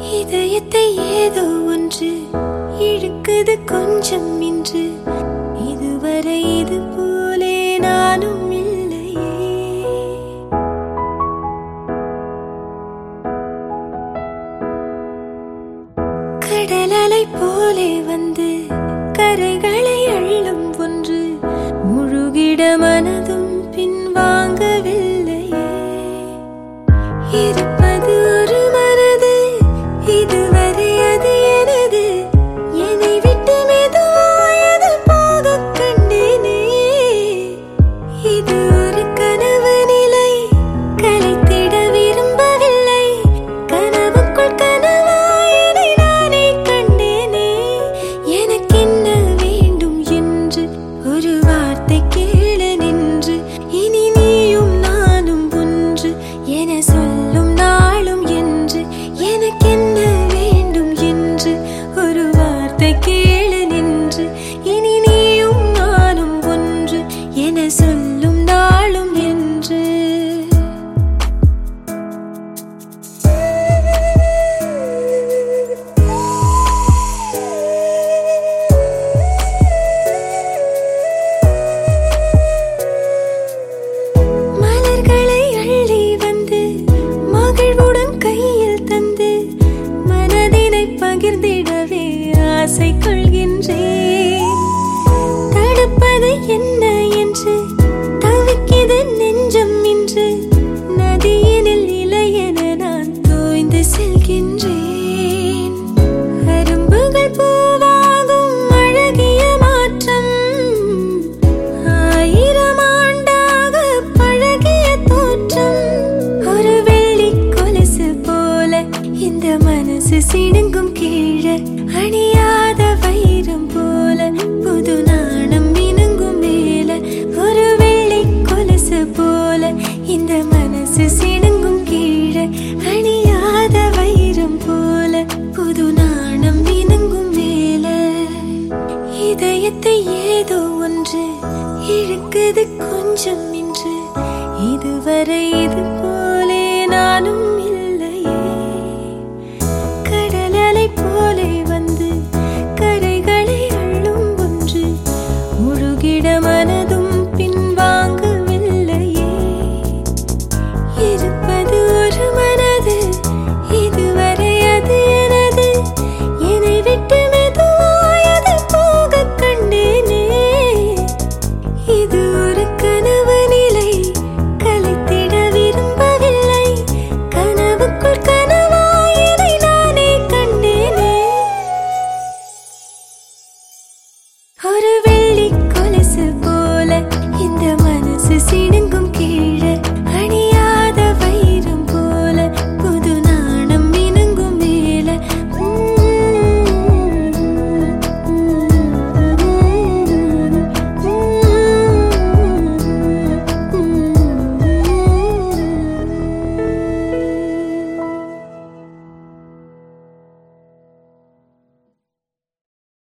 இதயத்தை ஏதோ ஒன்று இழுக்குது கொஞ்சம் இன்று. இதுவரை இது போலே நானும் இல்லையே. கடலலை போலே வந்து கரைகளை அள்ளும் ஒன்று சிணுங்கும் கீழே அணியாத வைரம் போல புது நாணம் மினுங்கும் மேல ஒரு வெள்ளை கொலசு போல இந்த மனசு சிணுங்கும் கீழே அணியாத வைரம் போல புது நாணம் மினுங்கும் மேல. இதயத்தை ஏதோ ஒன்று இழுக்குது கொஞ்சம் இன்று இதுவரை இது போ ஒரு